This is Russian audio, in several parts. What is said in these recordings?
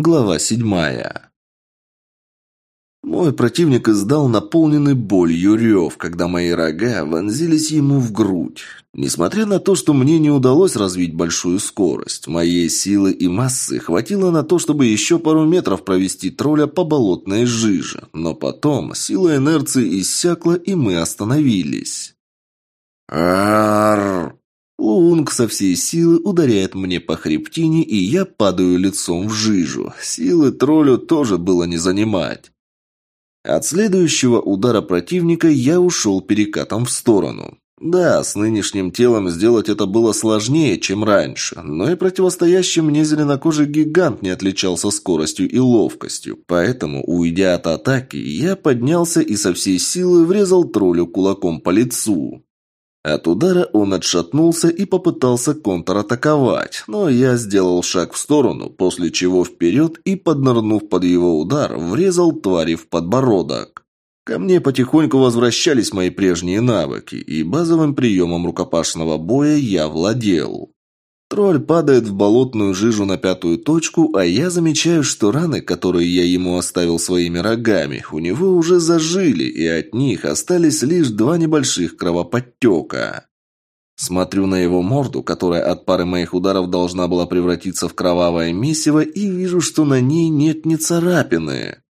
Глава седьмая. Мой противник издал наполненный болью рев, когда мои рога вонзились ему в грудь. Несмотря на то, что мне не удалось развить большую скорость, моей силы и массы хватило на то, чтобы еще пару метров провести тролля по болотной жиже. Но потом сила инерции иссякла, и мы остановились. Арр! Лунг со всей силы ударяет мне по хребтине, и я падаю лицом в жижу. Силы троллю тоже было не занимать. От следующего удара противника я ушел перекатом в сторону. Да, с нынешним телом сделать это было сложнее, чем раньше, но и противостоящий мне зеленокожий гигант не отличался скоростью и ловкостью, поэтому, уйдя от атаки, я поднялся и со всей силы врезал троллю кулаком по лицу. От удара он отшатнулся и попытался контратаковать, но я сделал шаг в сторону, после чего вперед и, поднырнув под его удар, врезал твари в подбородок. Ко мне потихоньку возвращались мои прежние навыки, и базовым приемом рукопашного боя я владел. Тролль падает в болотную жижу на пятую точку, а я замечаю, что раны, которые я ему оставил своими рогами, у него уже зажили, и от них остались лишь два небольших кровоподтека. Смотрю на его морду, которая от пары моих ударов должна была превратиться в кровавое месиво, и вижу, что на ней нет ни царапины.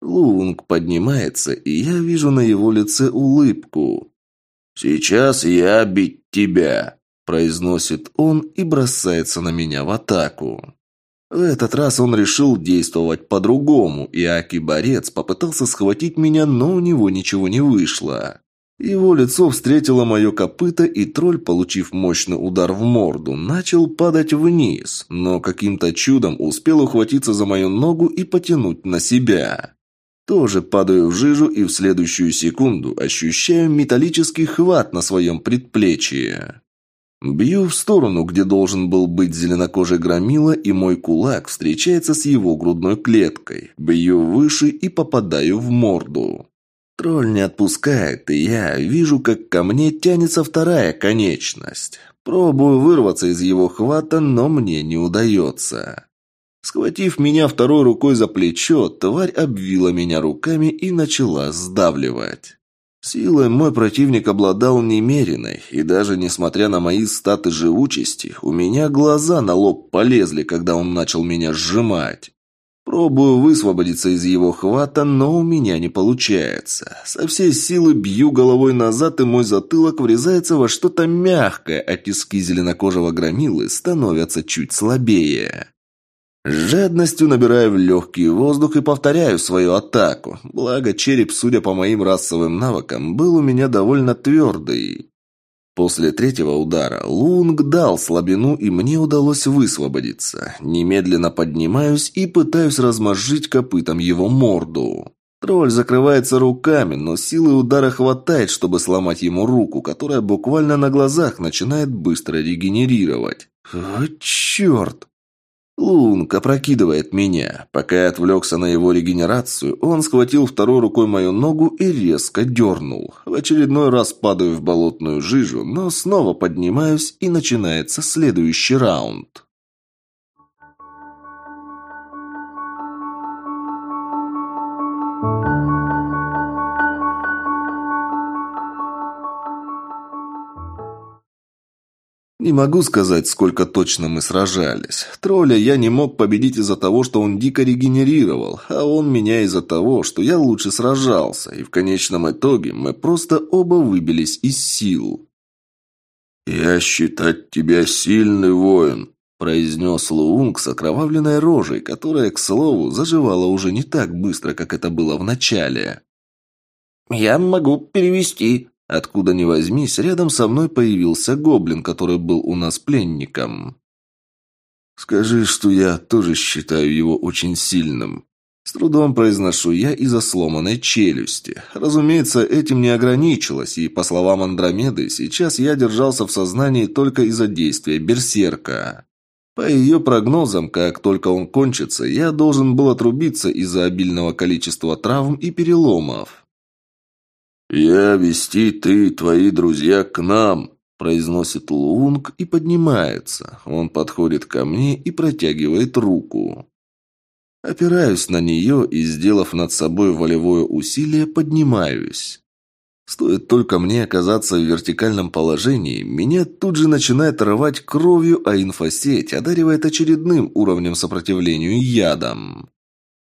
Лунг поднимается, и я вижу на его лице улыбку. «Сейчас я бить тебя», произносит он и бросается на меня в атаку. В этот раз он решил действовать по-другому, и Аки-борец попытался схватить меня, но у него ничего не вышло. Его лицо встретило мое копыто, и тролль, получив мощный удар в морду, начал падать вниз, но каким-то чудом успел ухватиться за мою ногу и потянуть на себя. Тоже падаю в жижу и в следующую секунду ощущаю металлический хват на своем предплечье. Бью в сторону, где должен был быть зеленокожий громила, и мой кулак встречается с его грудной клеткой. Бью выше и попадаю в морду. Тролль не отпускает, и я вижу, как ко мне тянется вторая конечность. Пробую вырваться из его хвата, но мне не удается. Схватив меня второй рукой за плечо, тварь обвила меня руками и начала сдавливать. Силой мой противник обладал немеренной, и даже несмотря на мои статы живучести, у меня глаза на лоб полезли, когда он начал меня сжимать. Пробую высвободиться из его хвата, но у меня не получается. Со всей силы бью головой назад, и мой затылок врезается во что-то мягкое, а тиски зеленокожего громилы становятся чуть слабее. Жадностью набираю в легкий воздух и повторяю свою атаку. Благо, череп, судя по моим расовым навыкам, был у меня довольно твердый. После третьего удара Лунг дал слабину, и мне удалось высвободиться. Немедленно поднимаюсь и пытаюсь размозжить копытом его морду. Тролль закрывается руками, но силы удара хватает, чтобы сломать ему руку, которая буквально на глазах начинает быстро регенерировать. О, черт! Лунг опрокидывает меня. Пока я отвлекся на его регенерацию, он схватил второй рукой мою ногу и резко дернул. В очередной раз падаю в болотную жижу, но снова поднимаюсь и начинается следующий раунд. Не могу сказать, сколько точно мы сражались. Тролля я не мог победить из-за того, что он дико регенерировал, а он меня из-за того, что я лучше сражался, и в конечном итоге мы просто оба выбились из сил. «Я считать тебя сильный воин», – произнес Луунг с окровавленной рожей, которая, к слову, заживала уже не так быстро, как это было в начале. «Я могу перевести», Откуда ни возьмись, рядом со мной появился гоблин, который был у нас пленником. «Скажи, что я тоже считаю его очень сильным». С трудом произношу я из-за сломанной челюсти. Разумеется, этим не ограничилось, и, по словам Андромеды, сейчас я держался в сознании только из-за действия берсерка. По ее прогнозам, как только он кончится, я должен был отрубиться из-за обильного количества травм и переломов. «Я вести ты и твои друзья к нам», – произносит Лунг и поднимается. Он подходит ко мне и протягивает руку. Опираюсь на нее и, сделав над собой волевое усилие, поднимаюсь. Стоит только мне оказаться в вертикальном положении, меня тут же начинает рвать кровью, а инфосеть одаривает очередным уровнем сопротивлению ядом.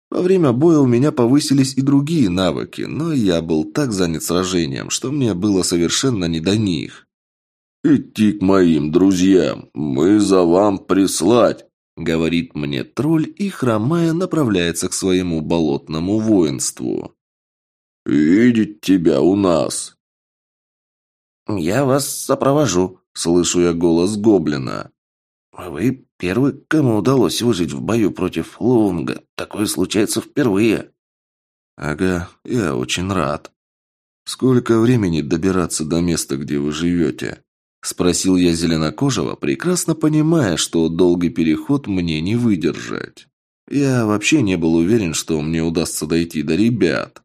Во время боя у меня повысились и другие навыки, но я был так занят сражением, что мне было совершенно не до них. «Идти к моим друзьям, мы за вам прислать», — говорит мне тролль и, хромая, направляется к своему болотному воинству. «Видеть тебя у нас!» «Я вас сопровожу», — слышу я голос гоблина. «Вы первый, кому удалось выжить в бою против Лунга. Такое случается впервые». «Ага, я очень рад. Сколько времени добираться до места, где вы живете?» Спросил я зеленокожего, прекрасно понимая, что долгий переход мне не выдержать. Я вообще не был уверен, что мне удастся дойти до ребят.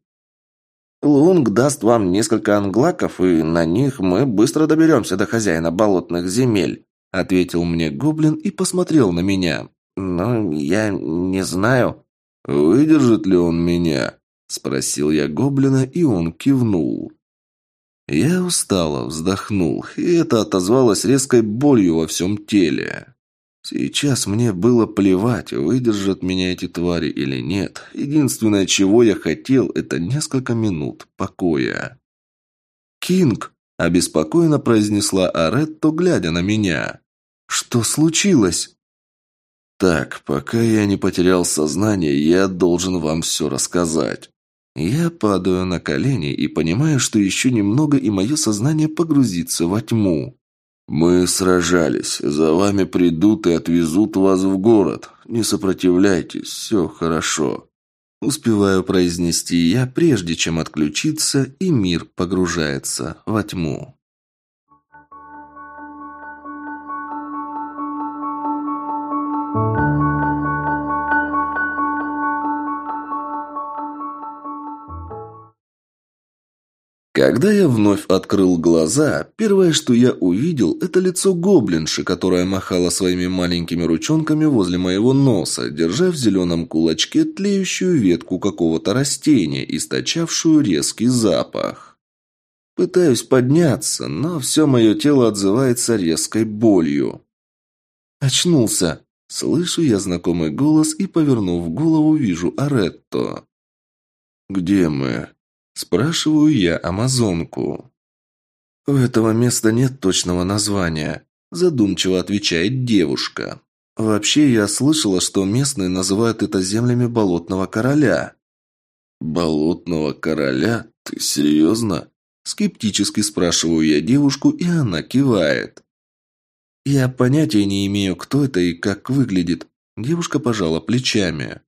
Лунг даст вам несколько англаков, и на них мы быстро доберемся до хозяина болотных земель», — ответил мне гоблин и посмотрел на меня. «Но я не знаю». «Выдержит ли он меня?» — спросил я гоблина, и он кивнул. Я устало вздохнул, и это отозвалось резкой болью во всем теле. Сейчас мне было плевать, выдержат меня эти твари или нет. Единственное, чего я хотел, это несколько минут покоя. «Кинг!» – обеспокоенно произнесла Аретто, глядя на меня. «Что случилось?» «Так, пока я не потерял сознание, я должен вам все рассказать». Я падаю на колени и понимаю, что еще немного, и мое сознание погрузится во тьму. «Мы сражались. За вами придут и отвезут вас в город. Не сопротивляйтесь, все хорошо». Успеваю произнести я, прежде чем отключиться, и мир погружается во тьму. Когда я вновь открыл глаза, первое, что я увидел, это лицо гоблинши, которая махала своими маленькими ручонками возле моего носа, держа в зеленом кулачке тлеющую ветку какого-то растения, источавшую резкий запах. Пытаюсь подняться, но все мое тело отзывается резкой болью. Очнулся. Слышу я знакомый голос и, повернув голову, вижу Аретто. «Где мы?» Спрашиваю я амазонку. «У этого места нет точного названия», – задумчиво отвечает девушка. «Вообще, я слышала, что местные называют это землями Болотного Короля». «Болотного Короля? Ты серьезно?» Скептически спрашиваю я девушку, и она кивает. «Я понятия не имею, кто это и как выглядит». Девушка пожала плечами.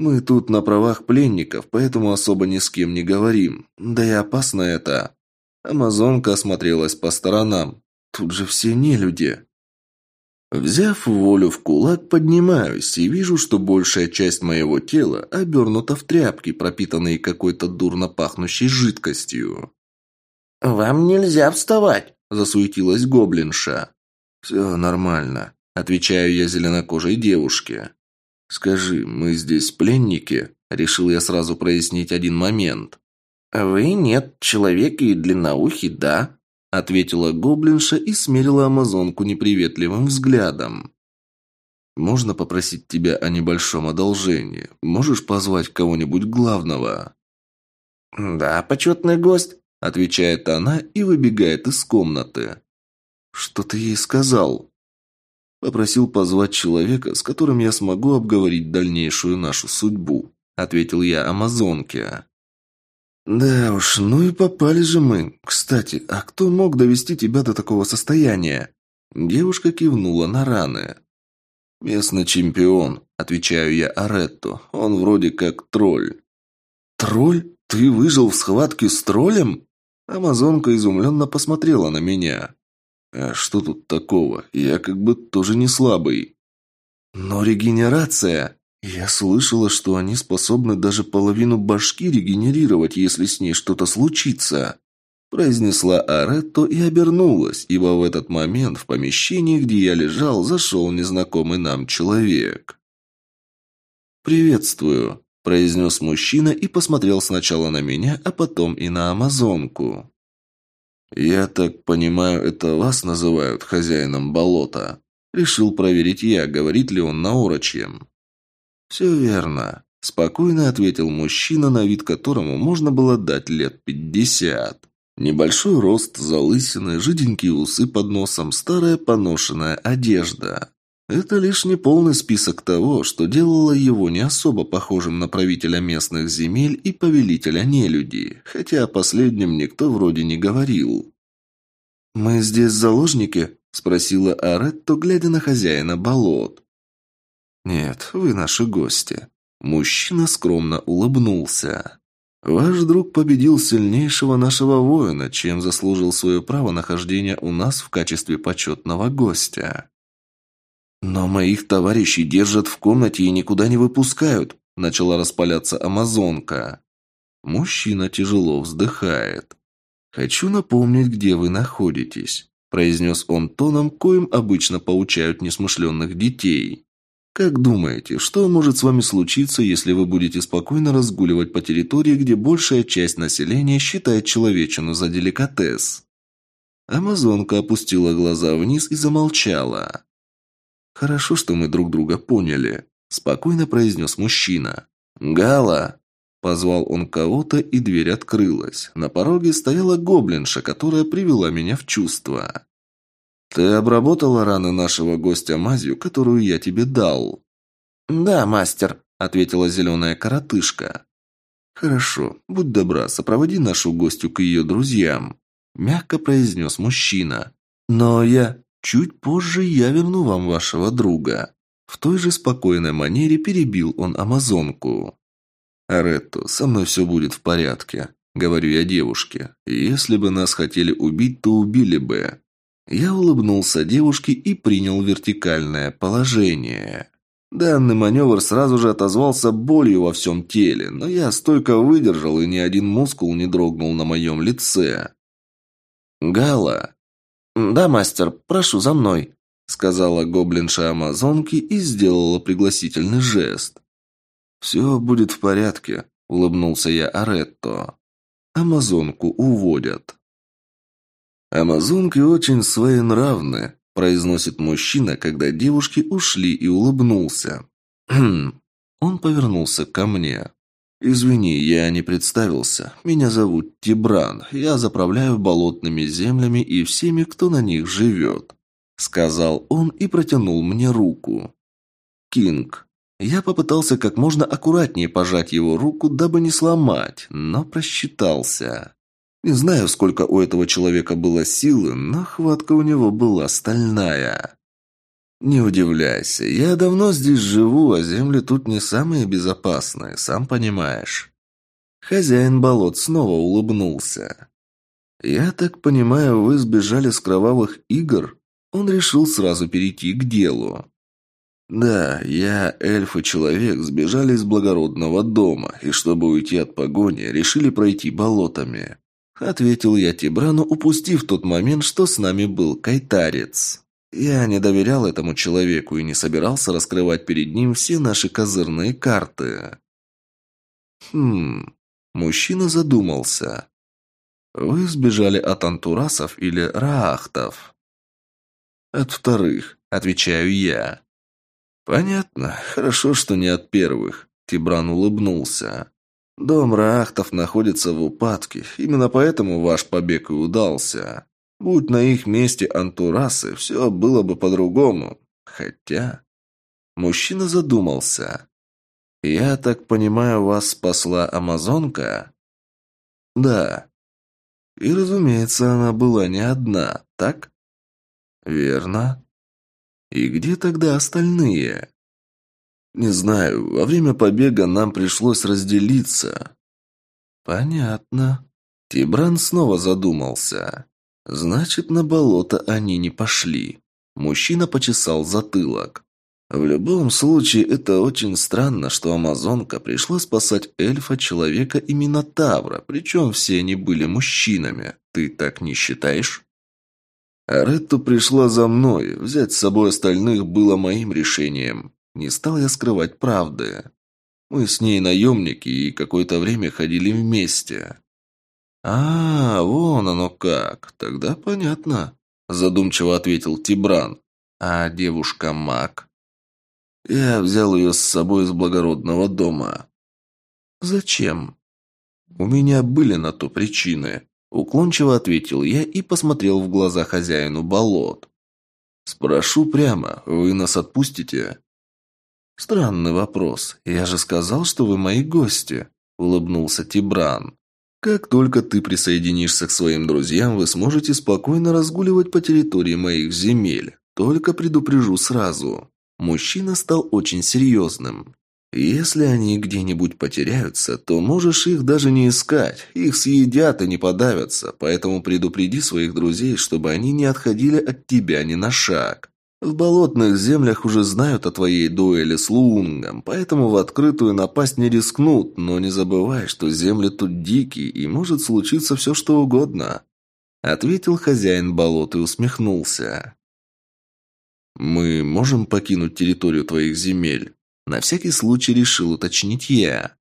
Мы тут на правах пленников, поэтому особо ни с кем не говорим. Да и опасно это. Амазонка осмотрелась по сторонам. Тут же все не люди. Взяв волю в кулак, поднимаюсь и вижу, что большая часть моего тела обернута в тряпки, пропитанные какой-то дурно пахнущей жидкостью. «Вам нельзя вставать!» – засуетилась гоблинша. «Все нормально», – отвечаю я зеленокожей девушке. «Скажи, мы здесь пленники?» Решил я сразу прояснить один момент. «Вы нет, человек и длинноухий, да», ответила гоблинша и смерила амазонку неприветливым взглядом. «Можно попросить тебя о небольшом одолжении? Можешь позвать кого-нибудь главного?» «Да, почетный гость», отвечает она и выбегает из комнаты. «Что ты ей сказал?» Попросил позвать человека, с которым я смогу обговорить дальнейшую нашу судьбу», — ответил я амазонке. «Да уж, ну и попали же мы. Кстати, а кто мог довести тебя до такого состояния?» Девушка кивнула на раны. «Местный чемпион», — отвечаю я Аретто. «Он вроде как тролль». «Тролль? Ты выжил в схватке с троллем?» Амазонка изумленно посмотрела на меня. А что тут такого? Я как бы тоже не слабый. Но регенерация... Я слышала, что они способны даже половину башки регенерировать, если с ней что-то случится. Произнесла Аретто и обернулась, ибо в этот момент в помещении, где я лежал, зашел незнакомый нам человек. «Приветствую», – произнес мужчина и посмотрел сначала на меня, а потом и на амазонку. «Я так понимаю, это вас называют хозяином болота?» Решил проверить я, говорит ли он на урочьем. «Все верно», – спокойно ответил мужчина, на вид которому можно было дать лет пятьдесят. Небольшой рост, залысины, жиденькие усы под носом, старая поношенная одежда. Это лишь не полный список того, что делало его не особо похожим на правителя местных земель и повелителя нелюди, хотя о последнем никто вроде не говорил. «Мы здесь заложники?» – спросила Аретто, глядя на хозяина болот. «Нет, вы наши гости». Мужчина скромно улыбнулся. «Ваш друг победил сильнейшего нашего воина, чем заслужил свое право нахождения у нас в качестве почетного гостя». «Но моих товарищей держат в комнате и никуда не выпускают», – начала распаляться амазонка. Мужчина тяжело вздыхает. «Хочу напомнить, где вы находитесь», – произнес он тоном, коим обычно поучают несмышленных детей. «Как думаете, что может с вами случиться, если вы будете спокойно разгуливать по территории, где большая часть населения считает человечину за деликатес?» Амазонка опустила глаза вниз и замолчала. «Хорошо, что мы друг друга поняли», – спокойно произнес мужчина. «Гала!» – позвал он кого-то, и дверь открылась. На пороге стояла гоблинша, которая привела меня в чувство. «Ты обработала раны нашего гостя мазью, которую я тебе дал?» «Да, мастер», – ответила зеленая коротышка. «Хорошо, будь добра, сопроводи нашу гостью к ее друзьям», – мягко произнес мужчина. «Но я...» Чуть позже я верну вам вашего друга». В той же спокойной манере перебил он амазонку. «Аретто, со мной все будет в порядке», — говорю я девушке. «Если бы нас хотели убить, то убили бы». Я улыбнулся девушке и принял вертикальное положение. Данный маневр сразу же отозвался болью во всем теле, но я столько выдержал, и ни один мускул не дрогнул на моем лице. «Гала», «Да, мастер, прошу за мной», — сказала гоблинша Амазонки и сделала пригласительный жест. «Все будет в порядке», — улыбнулся я Аретто. «Амазонку уводят». «Амазонки очень своенравны», — произносит мужчина, когда девушки ушли и улыбнулся. «Хм». Он повернулся ко мне. «Извини, я не представился. Меня зовут Тибран. Я заправляю болотными землями и всеми, кто на них живет», — сказал он и протянул мне руку. «Кинг». Я попытался как можно аккуратнее пожать его руку, дабы не сломать, но просчитался. Не знаю, сколько у этого человека было силы, но хватка у него была стальная. «Не удивляйся, я давно здесь живу, а земли тут не самые безопасные, сам понимаешь». Хозяин болот снова улыбнулся. «Я так понимаю, вы сбежали с кровавых игр?» Он решил сразу перейти к делу. «Да, я, эльф и человек, сбежали из благородного дома, и чтобы уйти от погони, решили пройти болотами», — ответил я Тибрану, упустив тот момент, что с нами был кайтарец. Я не доверял этому человеку и не собирался раскрывать перед ним все наши козырные карты. Хм... Мужчина задумался. Вы сбежали от антурасов или раахтов? От вторых, отвечаю я. Понятно. Хорошо, что не от первых. Тибран улыбнулся. Дом раахтов находится в упадке. Именно поэтому ваш побег и удался. Будь на их месте антурасы, все было бы по-другому. Хотя... Мужчина задумался. «Я так понимаю, вас спасла Амазонка?» «Да». «И, разумеется, она была не одна, так?» «Верно». «И где тогда остальные?» «Не знаю. Во время побега нам пришлось разделиться». «Понятно». Тибран снова задумался. Значит, на болото они не пошли. Мужчина почесал затылок. В любом случае, это очень странно, что Амазонка пришла спасать эльфа, человека и Минотавра, причем все они были мужчинами. Ты так не считаешь? Аретту пришла за мной. Взять с собой остальных было моим решением. Не стал я скрывать правды. Мы с ней наемники и какое-то время ходили вместе». «А, вон оно как. Тогда понятно», – задумчиво ответил Тибран. «А девушка Мак?» «Я взял ее с собой из благородного дома». «Зачем?» «У меня были на то причины», – уклончиво ответил я и посмотрел в глаза хозяину болот. «Спрошу прямо, вы нас отпустите?» «Странный вопрос. Я же сказал, что вы мои гости», – улыбнулся Тибран. «Как только ты присоединишься к своим друзьям, вы сможете спокойно разгуливать по территории моих земель. Только предупрежу сразу». Мужчина стал очень серьезным. Если они где-нибудь потеряются, то можешь их даже не искать. Их съедят и не подавятся, поэтому предупреди своих друзей, чтобы они не отходили от тебя ни на шаг. В болотных землях уже знают о твоей дуэли с Лунгом, поэтому в открытую напасть не рискнут, но не забывай, что земли тут дикие и может случиться все что угодно. Ответил хозяин болот и усмехнулся. «Мы можем покинуть территорию твоих земель?» На всякий случай решил уточнить я.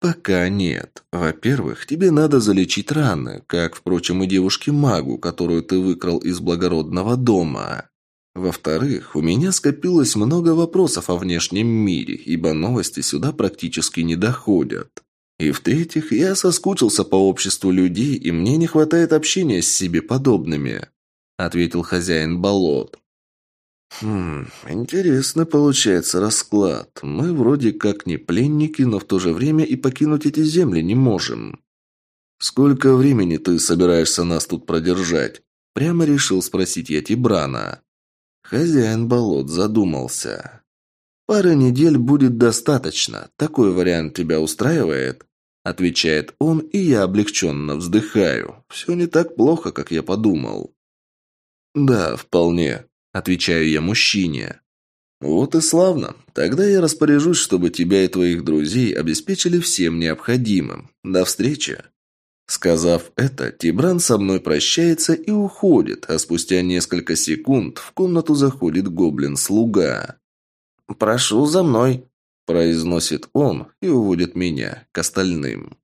«Пока нет. Во-первых, тебе надо залечить раны, как, впрочем, и девушке-магу, которую ты выкрал из благородного дома. Во-вторых, у меня скопилось много вопросов о внешнем мире, ибо новости сюда практически не доходят. И в-третьих, я соскучился по обществу людей, и мне не хватает общения с себе подобными», — ответил хозяин болот. «Хм, интересно получается расклад. Мы вроде как не пленники, но в то же время и покинуть эти земли не можем. Сколько времени ты собираешься нас тут продержать?» Прямо решил спросить я Тибрана. Хозяин болот задумался. «Пара недель будет достаточно. Такой вариант тебя устраивает?» Отвечает он, и я облегченно вздыхаю. Все не так плохо, как я подумал. «Да, вполне», Отвечаю я мужчине. «Вот и славно. Тогда я распоряжусь, чтобы тебя и твоих друзей обеспечили всем необходимым. До встречи!» Сказав это, Тибран со мной прощается и уходит, а спустя несколько секунд в комнату заходит гоблин-слуга. «Прошу за мной», – произносит он и уводит меня к остальным.